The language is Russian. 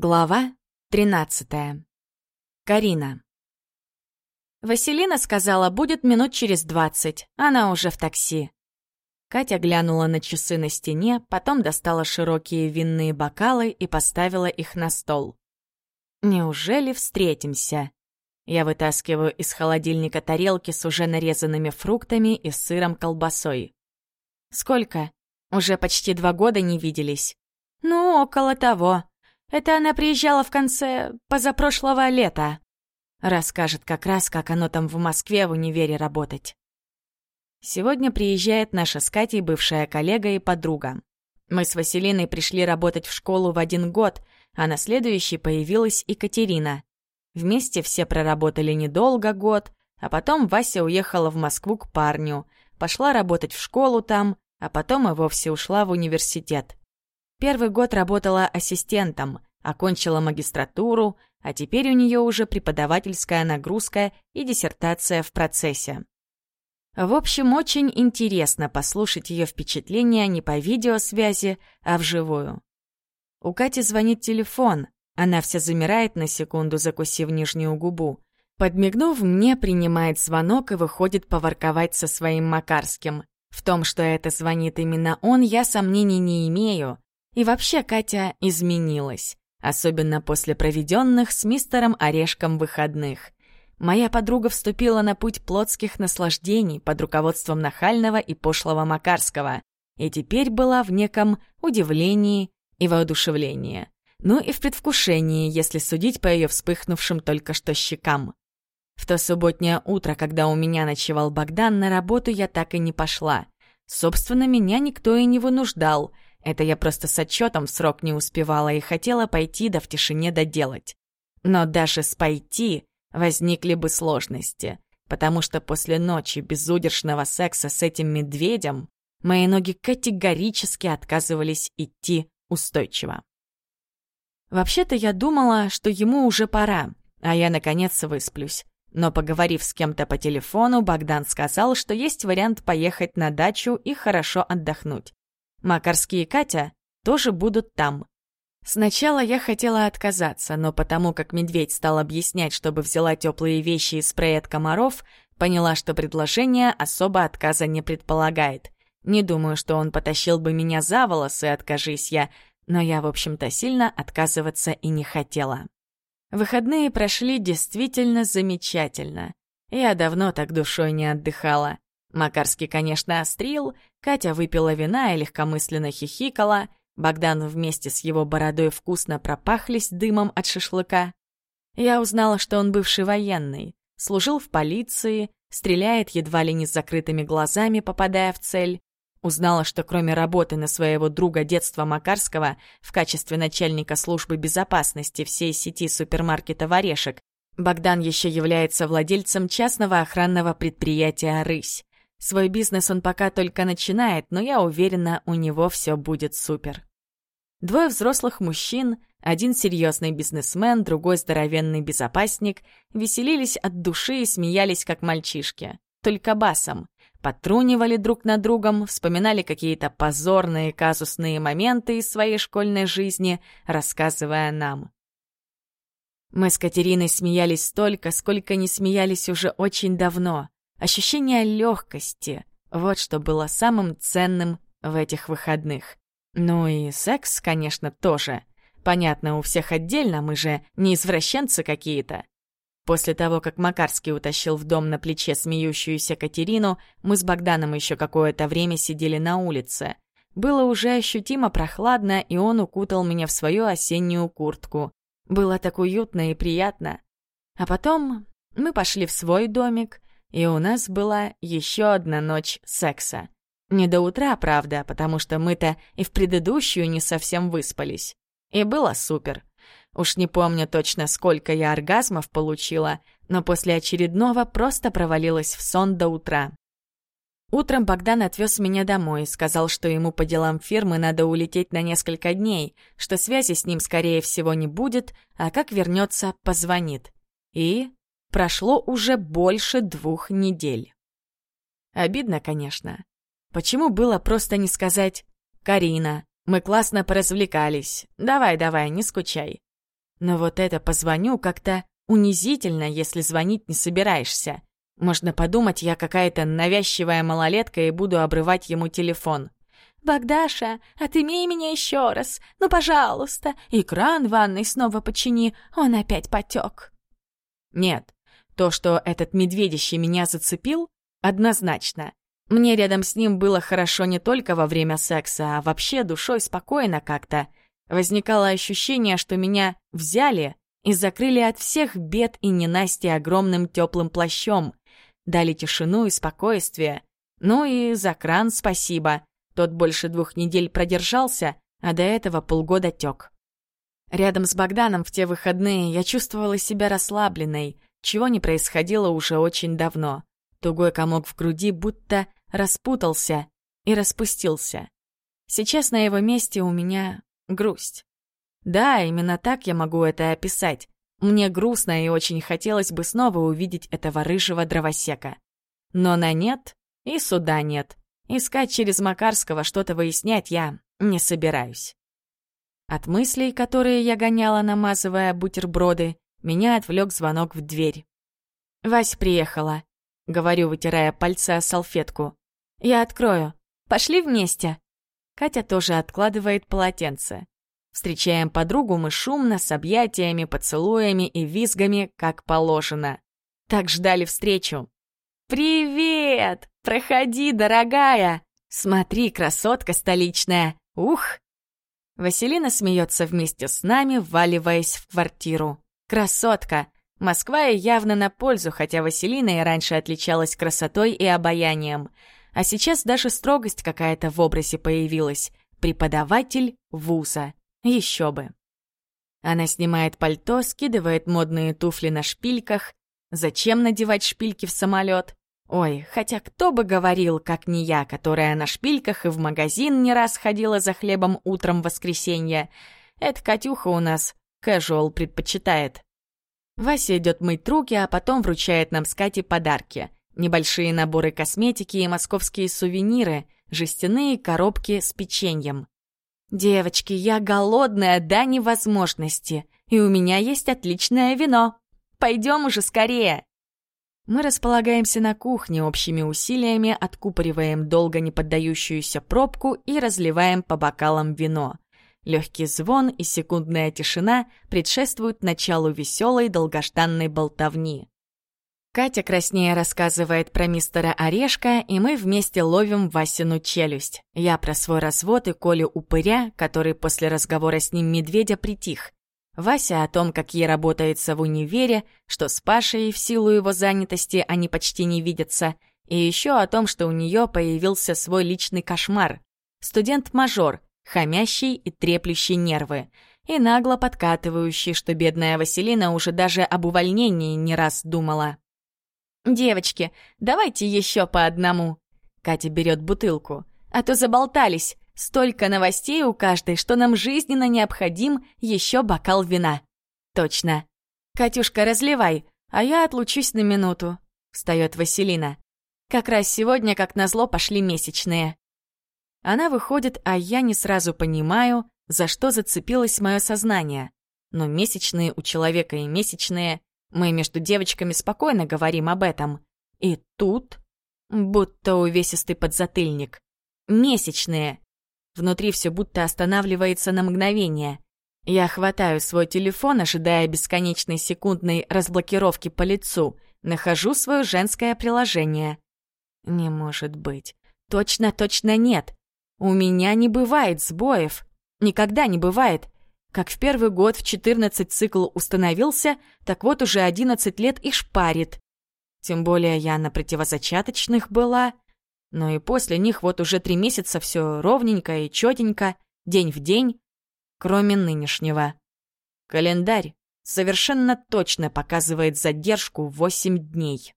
Глава 13. Карина. Василина сказала, будет минут через двадцать. Она уже в такси. Катя глянула на часы на стене, потом достала широкие винные бокалы и поставила их на стол. Неужели встретимся? Я вытаскиваю из холодильника тарелки с уже нарезанными фруктами и сыром колбасой. Сколько? Уже почти два года не виделись. Ну, около того. Это она приезжала в конце позапрошлого лета. Расскажет как раз, как оно там в Москве в универе работать. Сегодня приезжает наша с Катей бывшая коллега и подруга. Мы с Василиной пришли работать в школу в один год, а на следующий появилась Екатерина. Вместе все проработали недолго год, а потом Вася уехала в Москву к парню, пошла работать в школу там, а потом и вовсе ушла в университет. Первый год работала ассистентом, окончила магистратуру, а теперь у нее уже преподавательская нагрузка и диссертация в процессе. В общем, очень интересно послушать ее впечатления не по видеосвязи, а вживую. У Кати звонит телефон, она вся замирает на секунду, закусив нижнюю губу. Подмигнув мне, принимает звонок и выходит поворковать со своим Макарским. В том, что это звонит именно он, я сомнений не имею, и вообще Катя изменилась, особенно после проведенных с мистером Орешком выходных. Моя подруга вступила на путь плотских наслаждений под руководством нахального и пошлого Макарского, и теперь была в неком удивлении и воодушевлении. Ну и в предвкушении, если судить по ее вспыхнувшим только что щекам. В то субботнее утро, когда у меня ночевал Богдан, на работу я так и не пошла. Собственно, меня никто и не вынуждал — это я просто с отчетом в срок не успевала и хотела пойти да в тишине доделать. Но даже с пойти возникли бы сложности, потому что после ночи безудержного секса с этим медведем мои ноги категорически отказывались идти устойчиво. Вообще-то я думала, что ему уже пора, а я наконец высплюсь. Но поговорив с кем-то по телефону, Богдан сказал, что есть вариант поехать на дачу и хорошо отдохнуть. Макарские и Катя тоже будут там. Сначала я хотела отказаться, но потому как медведь стал объяснять, чтобы взяла теплые вещи и спрей от комаров, поняла, что предложение особо отказа не предполагает. Не думаю, что он потащил бы меня за волосы, откажись я, но я, в общем-то, сильно отказываться и не хотела. Выходные прошли действительно замечательно. Я давно так душой не отдыхала. Макарский, конечно, острил, Катя выпила вина и легкомысленно хихикала, Богдан вместе с его бородой вкусно пропахлись дымом от шашлыка. Я узнала, что он бывший военный, служил в полиции, стреляет едва ли не с закрытыми глазами, попадая в цель. Узнала, что кроме работы на своего друга детства Макарского в качестве начальника службы безопасности всей сети супермаркета «Орешек», Богдан еще является владельцем частного охранного предприятия «Рысь». Свой бизнес он пока только начинает, но я уверена, у него все будет супер. Двое взрослых мужчин, один серьезный бизнесмен, другой здоровенный безопасник, веселились от души и смеялись, как мальчишки. Только басом. Потрунивали друг над другом, вспоминали какие-то позорные казусные моменты из своей школьной жизни, рассказывая нам. Мы с Катериной смеялись столько, сколько не смеялись уже очень давно. Ощущение легкости — вот что было самым ценным в этих выходных. Ну и секс, конечно, тоже. Понятно, у всех отдельно, мы же не извращенцы какие-то. После того, как Макарский утащил в дом на плече смеющуюся Катерину, мы с Богданом еще какое-то время сидели на улице. Было уже ощутимо прохладно, и он укутал меня в свою осеннюю куртку. Было так уютно и приятно. А потом мы пошли в свой домик, и у нас была еще одна ночь секса. Не до утра, правда, потому что мы-то и в предыдущую не совсем выспались. И было супер. Уж не помню точно, сколько я оргазмов получила, но после очередного просто провалилась в сон до утра. Утром Богдан отвез меня домой, сказал, что ему по делам фирмы надо улететь на несколько дней, что связи с ним, скорее всего, не будет, а как вернется, позвонит. И Прошло уже больше двух недель. Обидно, конечно. Почему было просто не сказать «Карина, мы классно поразвлекались, давай-давай, не скучай». Но вот это позвоню как-то унизительно, если звонить не собираешься. Можно подумать, я какая-то навязчивая малолетка и буду обрывать ему телефон. «Богдаша, отымей меня еще раз, ну, пожалуйста, и кран ванной снова почини, он опять потек». Нет, то, что этот медведище меня зацепил, однозначно. Мне рядом с ним было хорошо не только во время секса, а вообще душой спокойно как-то. Возникало ощущение, что меня взяли и закрыли от всех бед и ненасти огромным теплым плащом. Дали тишину и спокойствие. Ну и за кран спасибо. Тот больше двух недель продержался, а до этого полгода тек. Рядом с Богданом в те выходные я чувствовала себя расслабленной, чего не происходило уже очень давно. Тугой комок в груди будто распутался и распустился. Сейчас на его месте у меня грусть. Да, именно так я могу это описать. Мне грустно и очень хотелось бы снова увидеть этого рыжего дровосека. Но на нет и суда нет. Искать через Макарского что-то выяснять я не собираюсь. От мыслей, которые я гоняла, намазывая бутерброды, меня отвлек звонок в дверь. «Вась приехала», — говорю, вытирая пальцы о салфетку. «Я открою. Пошли вместе». Катя тоже откладывает полотенце. Встречаем подругу мы шумно, с объятиями, поцелуями и визгами, как положено. Так ждали встречу. «Привет! Проходи, дорогая! Смотри, красотка столичная! Ух!» Василина смеется вместе с нами, вваливаясь в квартиру. «Красотка! Москва ей явно на пользу, хотя Василина и раньше отличалась красотой и обаянием. А сейчас даже строгость какая-то в образе появилась. Преподаватель вуза. Еще бы. Она снимает пальто, скидывает модные туфли на шпильках. Зачем надевать шпильки в самолет? Ой, хотя кто бы говорил, как не я, которая на шпильках и в магазин не раз ходила за хлебом утром в воскресенье. Эта Катюха у нас casual предпочитает. Вася идет мыть руки, а потом вручает нам с Катей подарки. Небольшие наборы косметики и московские сувениры, жестяные коробки с печеньем. «Девочки, я голодная до невозможности, и у меня есть отличное вино. Пойдем уже скорее!» Мы располагаемся на кухне общими усилиями, откупориваем долго не поддающуюся пробку и разливаем по бокалам вино. Легкий звон и секундная тишина предшествуют началу веселой долгожданной болтовни. Катя краснее рассказывает про мистера Орешка, и мы вместе ловим Васину челюсть. Я про свой развод и Колю Упыря, который после разговора с ним медведя притих. Вася о том, как ей работается в универе, что с Пашей в силу его занятости они почти не видятся, и еще о том, что у нее появился свой личный кошмар. Студент-мажор, хамящий и треплющий нервы, и нагло подкатывающий, что бедная Василина уже даже об увольнении не раз думала. «Девочки, давайте еще по одному». Катя берет бутылку. «А то заболтались. Столько новостей у каждой, что нам жизненно необходим еще бокал вина». «Точно. Катюшка, разливай, а я отлучусь на минуту», — встает Василина. «Как раз сегодня, как назло, пошли месячные». Она выходит, а я не сразу понимаю, за что зацепилось мое сознание. Но месячные у человека и месячные мы между девочками спокойно говорим об этом. И тут... Будто увесистый подзатыльник. Месячные. Внутри все будто останавливается на мгновение. Я хватаю свой телефон, ожидая бесконечной секундной разблокировки по лицу. Нахожу свое женское приложение. Не может быть. Точно-точно нет. У меня не бывает сбоев. Никогда не бывает. Как в первый год в 14 цикл установился, так вот уже 11 лет и шпарит. Тем более я на противозачаточных была. Но и после них вот уже три месяца все ровненько и четенько, день в день, кроме нынешнего. Календарь совершенно точно показывает задержку 8 дней.